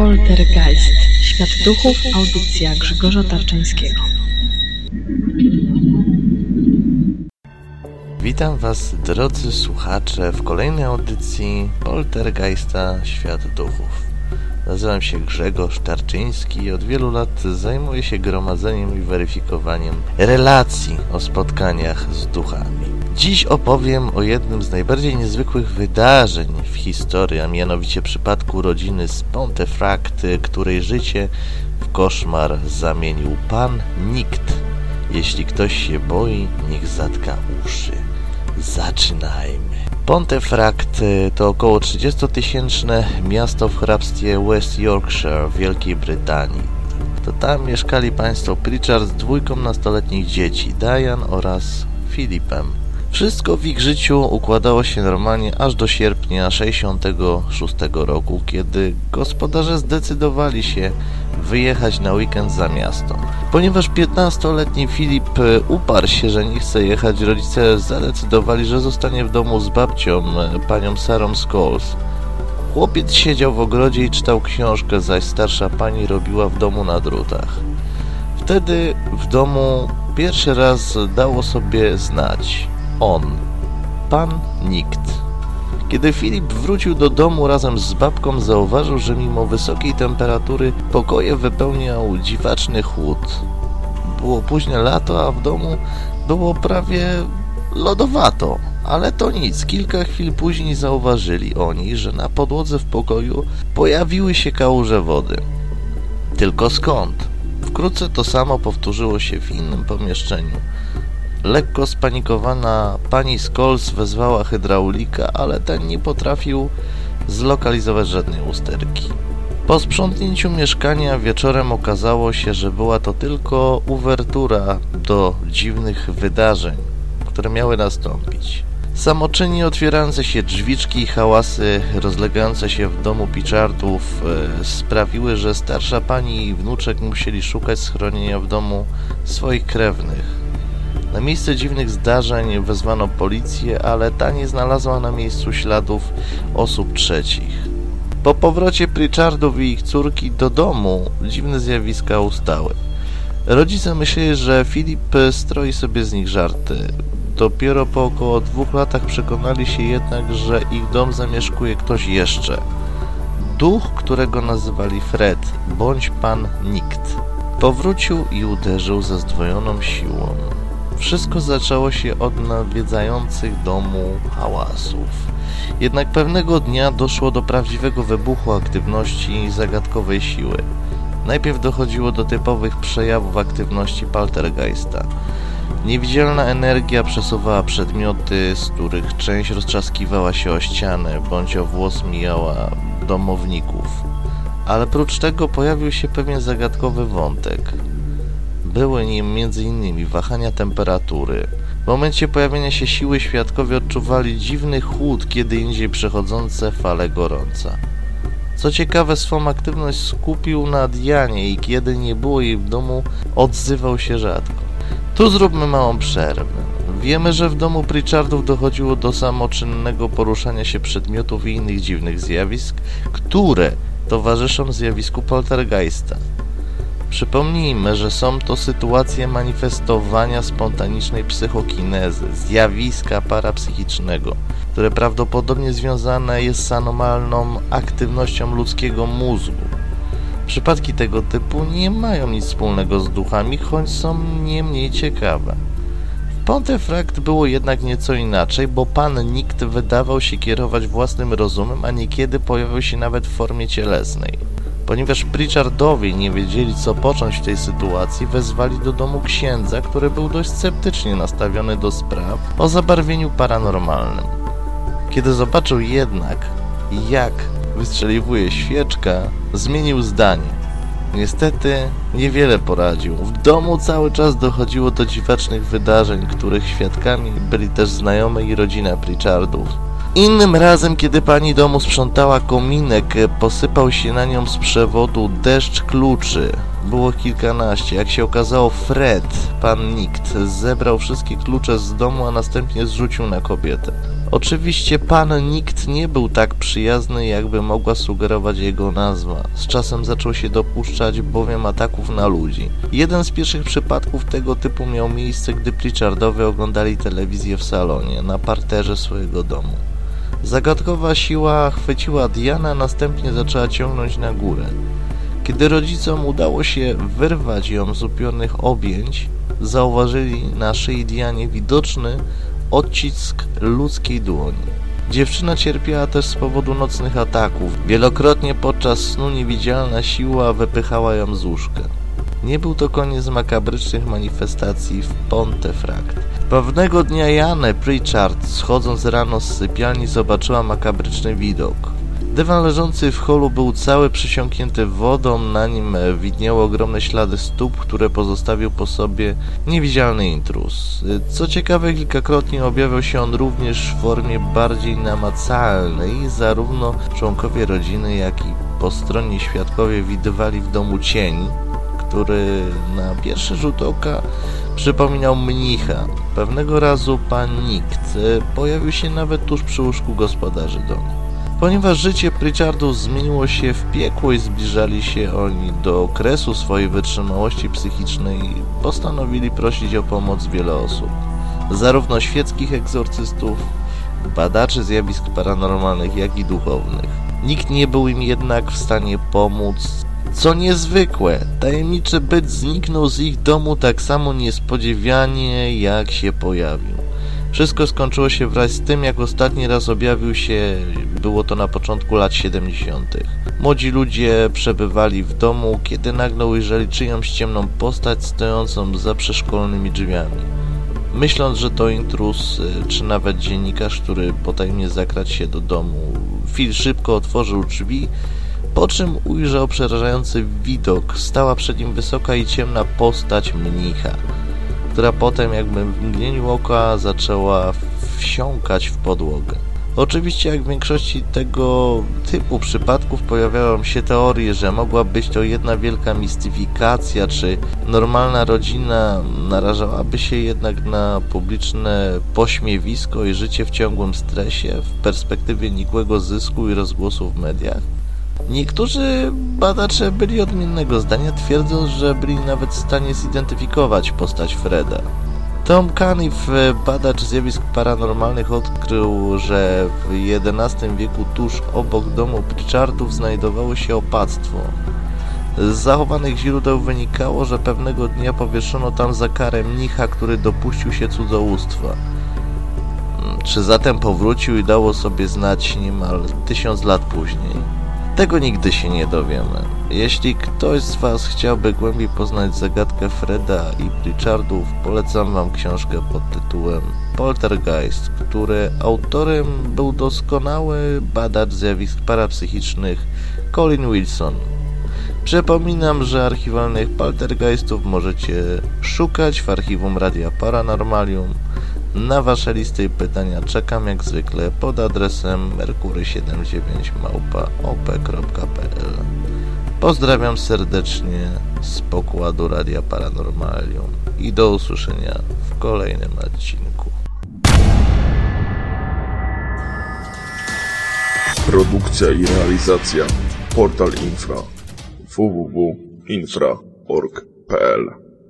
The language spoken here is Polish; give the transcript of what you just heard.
Poltergeist. Świat duchów. Audycja Grzegorza Tarczyńskiego. Witam Was, drodzy słuchacze, w kolejnej audycji Poltergeista Świat Duchów. Nazywam się Grzegorz Tarczyński i od wielu lat zajmuję się gromadzeniem i weryfikowaniem relacji o spotkaniach z duchami. Dziś opowiem o jednym z najbardziej niezwykłych wydarzeń w historii, a mianowicie przypadku rodziny z Pontefract, której życie w koszmar zamienił pan Nikt. Jeśli ktoś się boi, niech zatka uszy. Zaczynajmy. Pontefract to około 30-tysięczne miasto w hrabstwie West Yorkshire w Wielkiej Brytanii. To tam mieszkali państwo Pritchard z dwójką nastoletnich dzieci, Diane oraz Philipem. Wszystko w ich życiu układało się normalnie aż do sierpnia 66 roku, kiedy gospodarze zdecydowali się wyjechać na weekend za miasto. Ponieważ 15-letni Filip uparł się, że nie chce jechać, rodzice zadecydowali, że zostanie w domu z babcią, panią Sarą Scholes. Chłopiec siedział w ogrodzie i czytał książkę, zaś starsza pani robiła w domu na drutach. Wtedy w domu pierwszy raz dało sobie znać on, pan Nikt. Kiedy Filip wrócił do domu razem z babką, zauważył, że mimo wysokiej temperatury pokoje wypełniał dziwaczny chłód. Było późne lato, a w domu było prawie lodowato. Ale to nic, kilka chwil później zauważyli oni, że na podłodze w pokoju pojawiły się kałuże wody. Tylko skąd? Wkrótce to samo powtórzyło się w innym pomieszczeniu. Lekko spanikowana pani Scholes wezwała hydraulika, ale ten nie potrafił zlokalizować żadnej usterki. Po sprzątnięciu mieszkania wieczorem okazało się, że była to tylko uwertura do dziwnych wydarzeń, które miały nastąpić. Samoczynnie otwierające się drzwiczki i hałasy rozlegające się w domu Pichardów e, sprawiły, że starsza pani i wnuczek musieli szukać schronienia w domu swoich krewnych. Na miejsce dziwnych zdarzeń wezwano policję, ale ta nie znalazła na miejscu śladów osób trzecich. Po powrocie Pritchardów i ich córki do domu dziwne zjawiska ustały. Rodzice myśleli, że Filip stroi sobie z nich żarty. Dopiero po około dwóch latach przekonali się jednak, że ich dom zamieszkuje ktoś jeszcze. Duch, którego nazywali Fred, bądź pan Nikt. Powrócił i uderzył ze zdwojoną siłą. Wszystko zaczęło się od nawiedzających domu hałasów. Jednak pewnego dnia doszło do prawdziwego wybuchu aktywności i zagadkowej siły. Najpierw dochodziło do typowych przejawów aktywności poltergeista. Niewidzialna energia przesuwała przedmioty, z których część roztrzaskiwała się o ścianę bądź o włos mijała domowników. Ale prócz tego pojawił się pewien zagadkowy wątek. Były nim m.in. wahania temperatury. W momencie pojawienia się siły świadkowie odczuwali dziwny chłód, kiedy indziej przechodzące fale gorąca. Co ciekawe, swą aktywność skupił na Dianie i kiedy nie było jej w domu, odzywał się rzadko. Tu zróbmy małą przerwę. Wiemy, że w domu Pritchardów dochodziło do samoczynnego poruszania się przedmiotów i innych dziwnych zjawisk, które towarzyszą zjawisku poltergeista. Przypomnijmy, że są to sytuacje manifestowania spontanicznej psychokinezy, zjawiska parapsychicznego, które prawdopodobnie związane jest z anomalną aktywnością ludzkiego mózgu. Przypadki tego typu nie mają nic wspólnego z duchami, choć są nie mniej ciekawe. W Pontefract było jednak nieco inaczej, bo pan nikt wydawał się kierować własnym rozumem, a niekiedy pojawiał się nawet w formie cielesnej. Ponieważ Pritchardowie nie wiedzieli co począć w tej sytuacji, wezwali do domu księdza, który był dość sceptycznie nastawiony do spraw o zabarwieniu paranormalnym. Kiedy zobaczył jednak, jak wystrzeliwuje świeczka, zmienił zdanie. Niestety niewiele poradził. W domu cały czas dochodziło do dziwacznych wydarzeń, których świadkami byli też znajomi i rodzina Pritchardów. Innym razem, kiedy pani domu sprzątała kominek, posypał się na nią z przewodu deszcz kluczy. Było kilkanaście. Jak się okazało, Fred, pan Nikt, zebrał wszystkie klucze z domu, a następnie zrzucił na kobietę. Oczywiście pan nikt nie był tak przyjazny, jakby mogła sugerować jego nazwa. Z czasem zaczął się dopuszczać bowiem ataków na ludzi. Jeden z pierwszych przypadków tego typu miał miejsce, gdy Pritchardowie oglądali telewizję w salonie, na parterze swojego domu. Zagadkowa siła chwyciła Diana, następnie zaczęła ciągnąć na górę. Kiedy rodzicom udało się wyrwać ją z upionych objęć, zauważyli na szyi Dianie widoczny odcisk ludzkiej dłoni. Dziewczyna cierpiała też z powodu nocnych ataków. Wielokrotnie podczas snu niewidzialna siła wypychała ją z łóżka. Nie był to koniec makabrycznych manifestacji w Pontefract. Pewnego dnia Janę Pritchard, schodząc rano z sypialni, zobaczyła makabryczny widok. Dywan leżący w holu był cały przysiąknięty wodą, na nim widniały ogromne ślady stóp, które pozostawił po sobie niewidzialny intruz. Co ciekawe, kilkakrotnie objawiał się on również w formie bardziej namacalnej. Zarówno członkowie rodziny, jak i po stronie świadkowie widywali w domu cień, który na pierwszy rzut oka przypominał mnicha. Pewnego razu pan Nikt pojawił się nawet tuż przy łóżku gospodarzy domu. Ponieważ życie Pritchardów zmieniło się w piekło i zbliżali się oni do okresu swojej wytrzymałości psychicznej, postanowili prosić o pomoc wiele osób. Zarówno świeckich egzorcystów, badaczy zjawisk paranormalnych, jak i duchownych. Nikt nie był im jednak w stanie pomóc. Co niezwykłe, tajemniczy byt zniknął z ich domu tak samo niespodziewanie, jak się pojawił. Wszystko skończyło się wraz z tym, jak ostatni raz objawił się, było to na początku lat 70. Młodzi ludzie przebywali w domu, kiedy nagle ujrzeli czyjąś ciemną postać stojącą za przeszkolonymi drzwiami. Myśląc, że to intruz, czy nawet dziennikarz, który potajemnie zakrać się do domu, Phil szybko otworzył drzwi, po czym ujrzał przerażający widok. Stała przed nim wysoka i ciemna postać mnicha która potem jakby w mgnieniu oka zaczęła wsiąkać w podłogę. Oczywiście jak w większości tego typu przypadków pojawiają się teorie, że mogła być to jedna wielka mistyfikacja, czy normalna rodzina narażałaby się jednak na publiczne pośmiewisko i życie w ciągłym stresie w perspektywie nikłego zysku i rozgłosu w mediach. Niektórzy badacze byli odmiennego zdania, twierdząc, że byli nawet w stanie zidentyfikować postać Freda. Tom Caniff, badacz zjawisk paranormalnych, odkrył, że w XI wieku tuż obok domu Pritchardów znajdowało się opactwo. Z zachowanych źródeł wynikało, że pewnego dnia powieszono tam za karę mnicha, który dopuścił się cudzołóstwa. Czy zatem powrócił i dało sobie znać niemal tysiąc lat później? Tego nigdy się nie dowiemy. Jeśli ktoś z Was chciałby głębiej poznać zagadkę Freda i Pritchardów, polecam Wam książkę pod tytułem Poltergeist, który autorem był doskonały badacz zjawisk parapsychicznych Colin Wilson. Przypominam, że archiwalnych poltergeistów możecie szukać w archiwum Radia Paranormalium na Wasze listy i pytania czekam jak zwykle pod adresem merkury79małpa.op.pl Pozdrawiam serdecznie z pokładu Radia Paranormalium i do usłyszenia w kolejnym odcinku. Produkcja i realizacja Portal Infra www.infra.org.pl